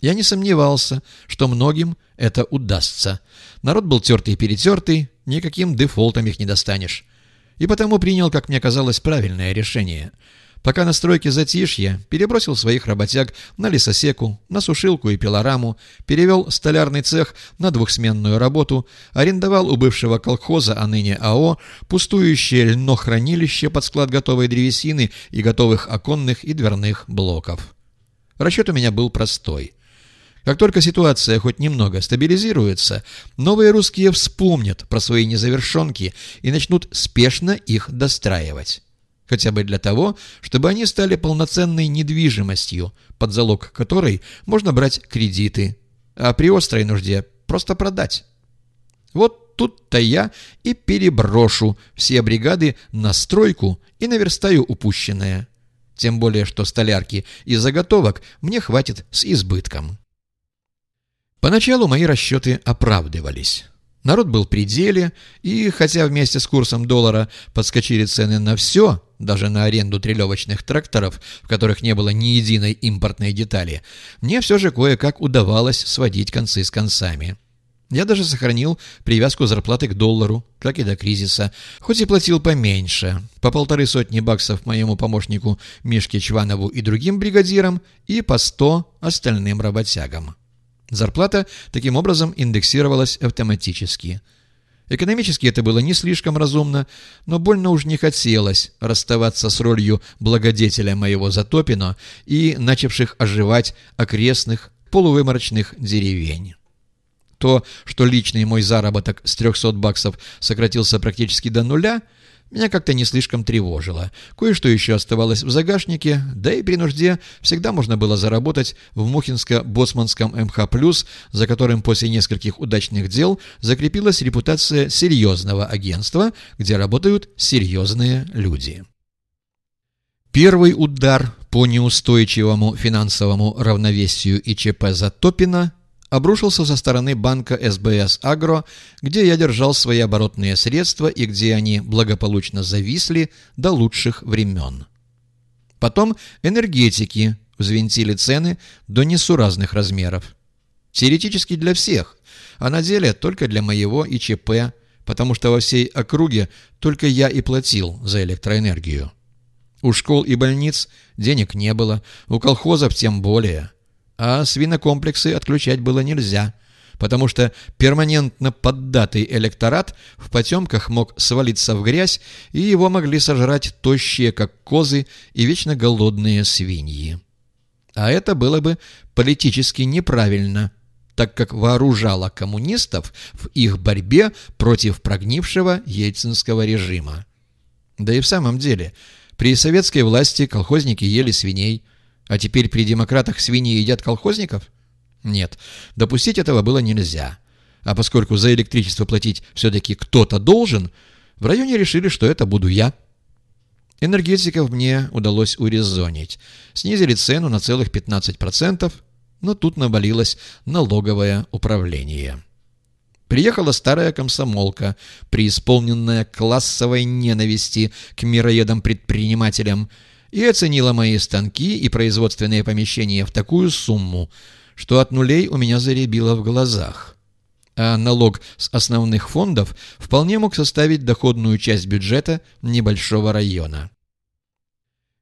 Я не сомневался, что многим это удастся. Народ был тертый-перетертый, никаким дефолтом их не достанешь. И потому принял, как мне казалось, правильное решение — Пока на стройке затишье, перебросил своих работяг на лесосеку, на сушилку и пилораму, перевел столярный цех на двухсменную работу, арендовал у бывшего колхоза, а ныне АО, пустующее льнохранилище под склад готовой древесины и готовых оконных и дверных блоков. Расчет у меня был простой. Как только ситуация хоть немного стабилизируется, новые русские вспомнят про свои незавершенки и начнут спешно их достраивать хотя бы для того, чтобы они стали полноценной недвижимостью, под залог которой можно брать кредиты, а при острой нужде просто продать. Вот тут-то я и переброшу все бригады на стройку и наверстаю упущенное. Тем более, что столярки и заготовок мне хватит с избытком. Поначалу мои расчеты оправдывались. Народ был при деле, и хотя вместе с курсом доллара подскочили цены на все, даже на аренду трелевочных тракторов, в которых не было ни единой импортной детали, мне все же кое-как удавалось сводить концы с концами. Я даже сохранил привязку зарплаты к доллару, как и до кризиса, хоть и платил поменьше, по полторы сотни баксов моему помощнику Мишке Чванову и другим бригадирам, и по сто остальным работягам. Зарплата таким образом индексировалась автоматически. Экономически это было не слишком разумно, но больно уж не хотелось расставаться с ролью благодетеля моего Затопино и начавших оживать окрестных полувыморочных деревень. То, что личный мой заработок с 300 баксов сократился практически до нуля – меня как-то не слишком тревожило. Кое-что еще оставалось в загашнике, да и при нужде всегда можно было заработать в Мухинско-Боцманском МХ+, за которым после нескольких удачных дел закрепилась репутация серьезного агентства, где работают серьезные люди. Первый удар по неустойчивому финансовому равновесию ИЧП Затопина обрушился со стороны банка СБС «Агро», где я держал свои оборотные средства и где они благополучно зависли до лучших времен. Потом энергетики взвинтили цены до несуразных размеров. Теоретически для всех, а на деле только для моего ИЧП, потому что во всей округе только я и платил за электроэнергию. У школ и больниц денег не было, у колхозов тем более – а свинокомплексы отключать было нельзя, потому что перманентно поддатый электорат в потемках мог свалиться в грязь, и его могли сожрать тощие, как козы, и вечно голодные свиньи. А это было бы политически неправильно, так как вооружало коммунистов в их борьбе против прогнившего ельцинского режима. Да и в самом деле, при советской власти колхозники ели свиней, а теперь при демократах свиньи едят колхозников? Нет, допустить этого было нельзя. А поскольку за электричество платить все-таки кто-то должен, в районе решили, что это буду я. Энергетиков мне удалось урезонить. Снизили цену на целых 15%, но тут навалилось налоговое управление. Приехала старая комсомолка, преисполненная классовой ненависти к мироедам-предпринимателям, и оценила мои станки и производственные помещения в такую сумму, что от нулей у меня заребило в глазах. А налог с основных фондов вполне мог составить доходную часть бюджета небольшого района.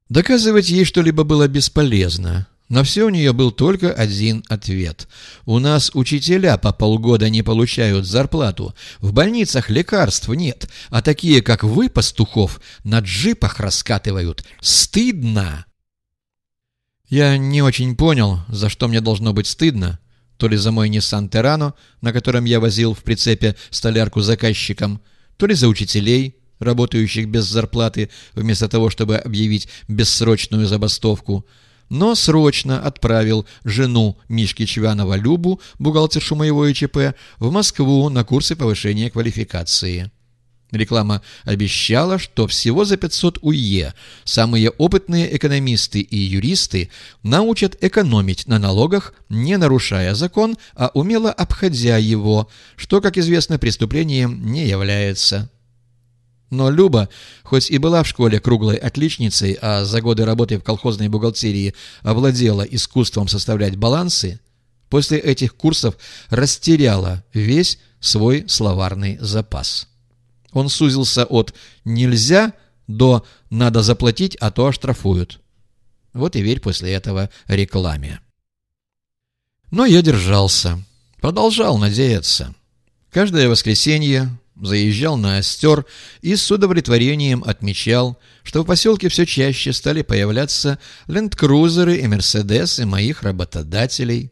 Доказывать ей что-либо было бесполезно. На все у нее был только один ответ. «У нас учителя по полгода не получают зарплату. В больницах лекарств нет, а такие, как вы, пастухов, на джипах раскатывают. Стыдно!» Я не очень понял, за что мне должно быть стыдно. То ли за мой Nissan Terrano, на котором я возил в прицепе столярку заказчикам, то ли за учителей, работающих без зарплаты, вместо того, чтобы объявить бессрочную забастовку – но срочно отправил жену Мишки Чвянова Любу, бухгалтершу моего ИЧП, в Москву на курсы повышения квалификации. Реклама обещала, что всего за 500 УЕ самые опытные экономисты и юристы научат экономить на налогах, не нарушая закон, а умело обходя его, что, как известно, преступлением не является. Но Люба, хоть и была в школе круглой отличницей, а за годы работы в колхозной бухгалтерии овладела искусством составлять балансы, после этих курсов растеряла весь свой словарный запас. Он сузился от «нельзя» до «надо заплатить, а то оштрафуют». Вот и верь после этого рекламе. Но я держался, продолжал надеяться. Каждое воскресенье заезжал на Остер и с удовлетворением отмечал, что в поселке все чаще стали появляться лендкрузеры и мерседесы моих работодателей.